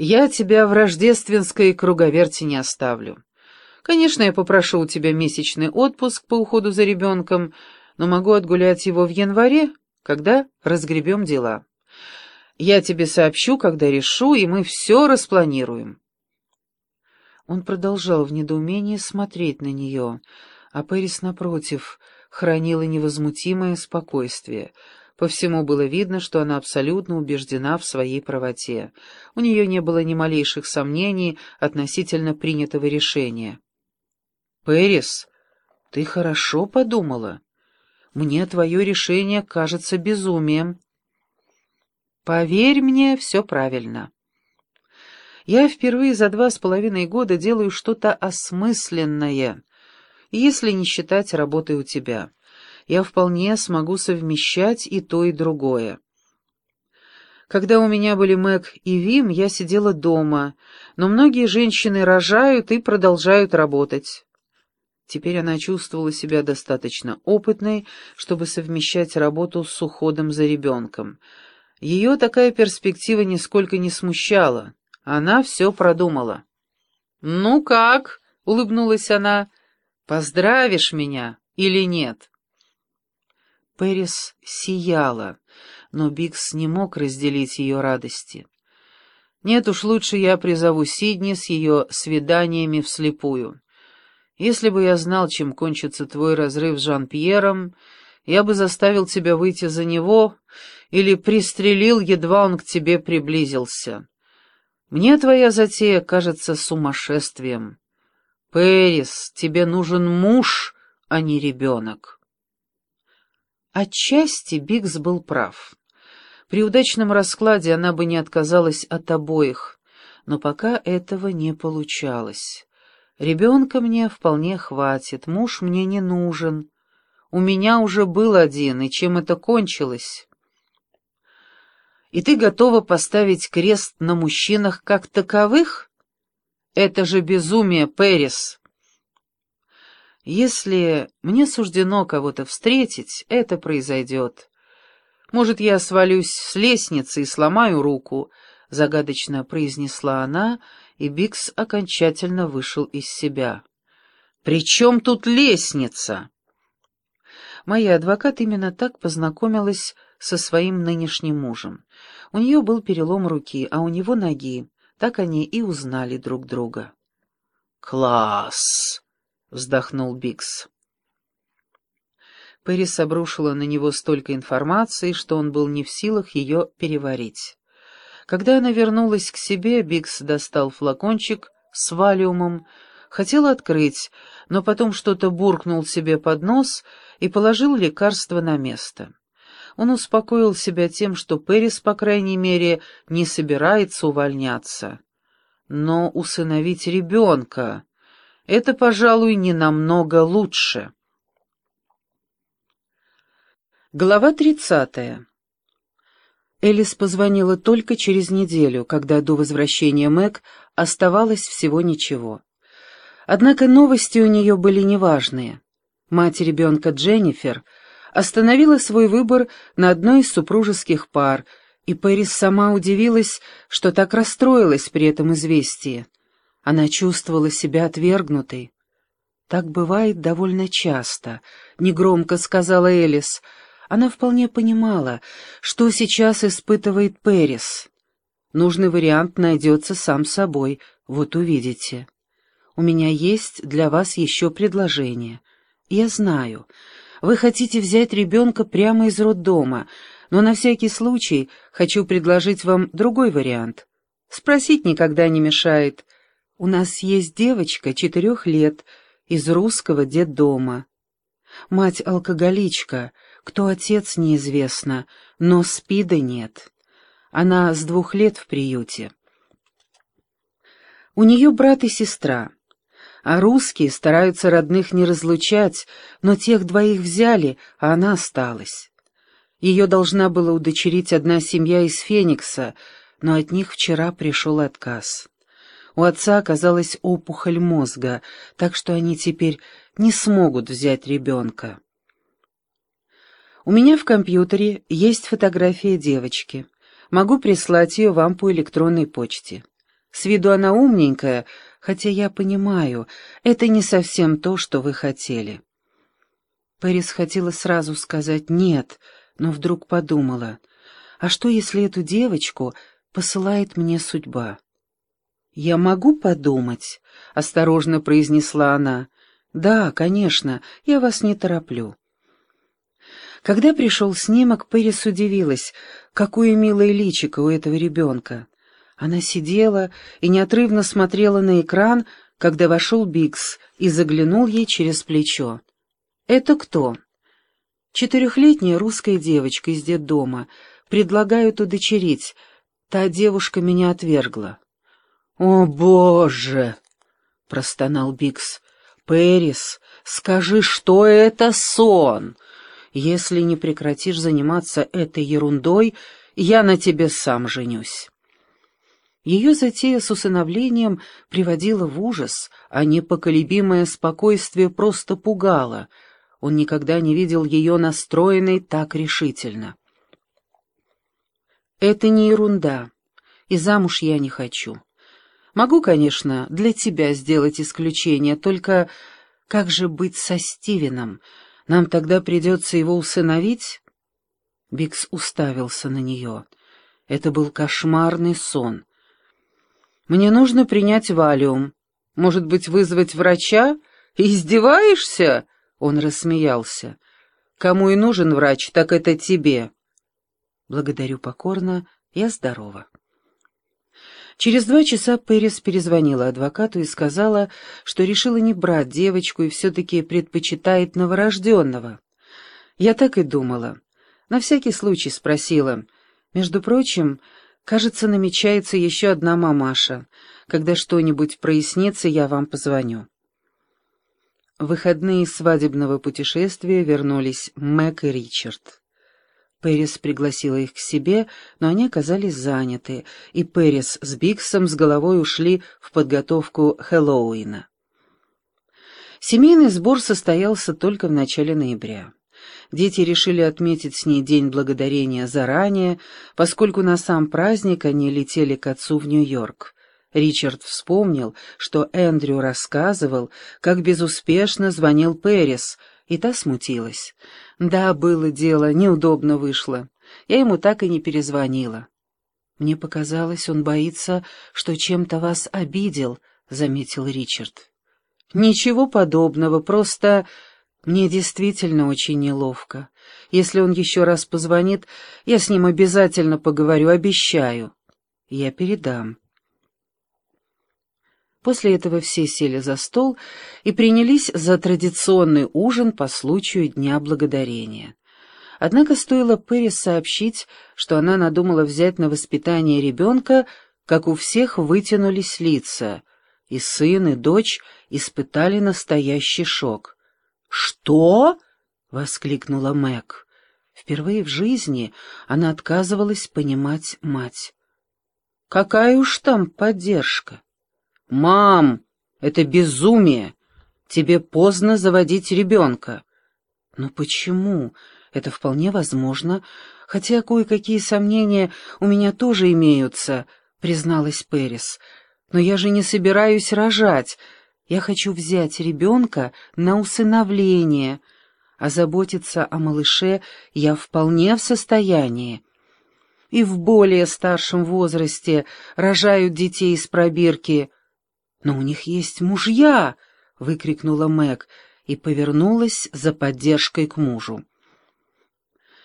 Я тебя в рождественской круговерти не оставлю. Конечно, я попрошу у тебя месячный отпуск по уходу за ребенком, но могу отгулять его в январе, когда разгребем дела. Я тебе сообщу, когда решу, и мы все распланируем». Он продолжал в недоумении смотреть на нее, а Пэрис, напротив, хранила невозмутимое спокойствие. По всему было видно, что она абсолютно убеждена в своей правоте. У нее не было ни малейших сомнений относительно принятого решения. «Пэрис, ты хорошо подумала. Мне твое решение кажется безумием». «Поверь мне, все правильно». Я впервые за два с половиной года делаю что-то осмысленное, если не считать работы у тебя. Я вполне смогу совмещать и то, и другое. Когда у меня были Мэг и Вим, я сидела дома, но многие женщины рожают и продолжают работать. Теперь она чувствовала себя достаточно опытной, чтобы совмещать работу с уходом за ребенком. Ее такая перспектива нисколько не смущала. Она все продумала. «Ну как?» — улыбнулась она. «Поздравишь меня или нет?» Пэрис сияла, но Бикс не мог разделить ее радости. «Нет уж, лучше я призову Сидни с ее свиданиями вслепую. Если бы я знал, чем кончится твой разрыв с Жан-Пьером, я бы заставил тебя выйти за него или пристрелил, едва он к тебе приблизился. Мне твоя затея кажется сумасшествием. Пэрис, тебе нужен муж, а не ребенок. Отчасти Бигс был прав. При удачном раскладе она бы не отказалась от обоих, но пока этого не получалось. Ребенка мне вполне хватит, муж мне не нужен. У меня уже был один, и чем это кончилось? и ты готова поставить крест на мужчинах как таковых? Это же безумие, Пэрис. Если мне суждено кого-то встретить, это произойдет. Может, я свалюсь с лестницы и сломаю руку, — загадочно произнесла она, и Бикс окончательно вышел из себя. «При чем тут лестница?» Моя адвокат именно так познакомилась со своим нынешним мужем. У нее был перелом руки, а у него ноги. Так они и узнали друг друга. «Класс!» — вздохнул Бикс. Пэрис обрушила на него столько информации, что он был не в силах ее переварить. Когда она вернулась к себе, Бикс достал флакончик с валиумом, хотел открыть, но потом что-то буркнул себе под нос и положил лекарство на место. Он успокоил себя тем, что Пэрис, по крайней мере, не собирается увольняться. Но усыновить ребенка — это, пожалуй, не намного лучше. Глава тридцатая. Элис позвонила только через неделю, когда до возвращения Мэг оставалось всего ничего. Однако новости у нее были неважные. Мать ребенка Дженнифер — остановила свой выбор на одной из супружеских пар, и Пэрис сама удивилась, что так расстроилась при этом известии. Она чувствовала себя отвергнутой. «Так бывает довольно часто», — негромко сказала Элис. Она вполне понимала, что сейчас испытывает Пэрис. Нужный вариант найдется сам собой, вот увидите. У меня есть для вас еще предложение. Я знаю, вы хотите взять ребенка прямо из роддома, но на всякий случай хочу предложить вам другой вариант. Спросить никогда не мешает. У нас есть девочка четырех лет из русского детдома. Мать алкоголичка, кто отец неизвестно, но спида нет. Она с двух лет в приюте. У нее брат и сестра а русские стараются родных не разлучать, но тех двоих взяли, а она осталась. Ее должна была удочерить одна семья из Феникса, но от них вчера пришел отказ. У отца оказалась опухоль мозга, так что они теперь не смогут взять ребенка. У меня в компьютере есть фотография девочки. Могу прислать ее вам по электронной почте. С виду она умненькая, хотя я понимаю, это не совсем то, что вы хотели». Пэрис хотела сразу сказать «нет», но вдруг подумала, «А что, если эту девочку посылает мне судьба?» «Я могу подумать?» — осторожно произнесла она. «Да, конечно, я вас не тороплю». Когда пришел снимок, Пэрис удивилась, какое милое личико у этого ребенка. Она сидела и неотрывно смотрела на экран, когда вошел Бикс и заглянул ей через плечо. «Это кто?» «Четырехлетняя русская девочка из детдома. Предлагают удочерить. Та девушка меня отвергла». «О, Боже!» — простонал Бикс. «Пэрис, скажи, что это сон? Если не прекратишь заниматься этой ерундой, я на тебе сам женюсь». Ее затея с усыновлением приводила в ужас, а непоколебимое спокойствие просто пугало. Он никогда не видел ее настроенной так решительно. «Это не ерунда, и замуж я не хочу. Могу, конечно, для тебя сделать исключение, только как же быть со Стивеном? Нам тогда придется его усыновить?» Бикс уставился на нее. Это был кошмарный сон. «Мне нужно принять валиум. Может быть, вызвать врача? Издеваешься?» Он рассмеялся. «Кому и нужен врач, так это тебе». «Благодарю покорно, я здорова». Через два часа Пэрис перезвонила адвокату и сказала, что решила не брать девочку и все-таки предпочитает новорожденного. Я так и думала. На всякий случай спросила. Между прочим, кажется, намечается еще одна мамаша. Когда что-нибудь прояснится, я вам позвоню. выходные свадебного путешествия вернулись Мэг и Ричард. Пэрис пригласила их к себе, но они оказались заняты, и Пэрис с Биксом с головой ушли в подготовку Хэллоуина. Семейный сбор состоялся только в начале ноября. Дети решили отметить с ней День Благодарения заранее, поскольку на сам праздник они летели к отцу в Нью-Йорк. Ричард вспомнил, что Эндрю рассказывал, как безуспешно звонил Пэрис, и та смутилась. Да, было дело, неудобно вышло. Я ему так и не перезвонила. Мне показалось, он боится, что чем-то вас обидел, — заметил Ричард. Ничего подобного, просто мне действительно очень неловко. Если он еще раз позвонит, я с ним обязательно поговорю, обещаю. Я передам. После этого все сели за стол и принялись за традиционный ужин по случаю Дня Благодарения. Однако стоило Перри сообщить, что она надумала взять на воспитание ребенка, как у всех вытянулись лица, и сын, и дочь испытали настоящий шок. «Что?» — воскликнула Мэг. Впервые в жизни она отказывалась понимать мать. «Какая уж там поддержка!» «Мам, это безумие! Тебе поздно заводить ребенка!» «Но почему? Это вполне возможно, хотя кое-какие сомнения у меня тоже имеются», — призналась Перис. «Но я же не собираюсь рожать. Я хочу взять ребенка на усыновление, а заботиться о малыше я вполне в состоянии. И в более старшем возрасте рожают детей из пробирки». «Но у них есть мужья!» — выкрикнула Мэг и повернулась за поддержкой к мужу.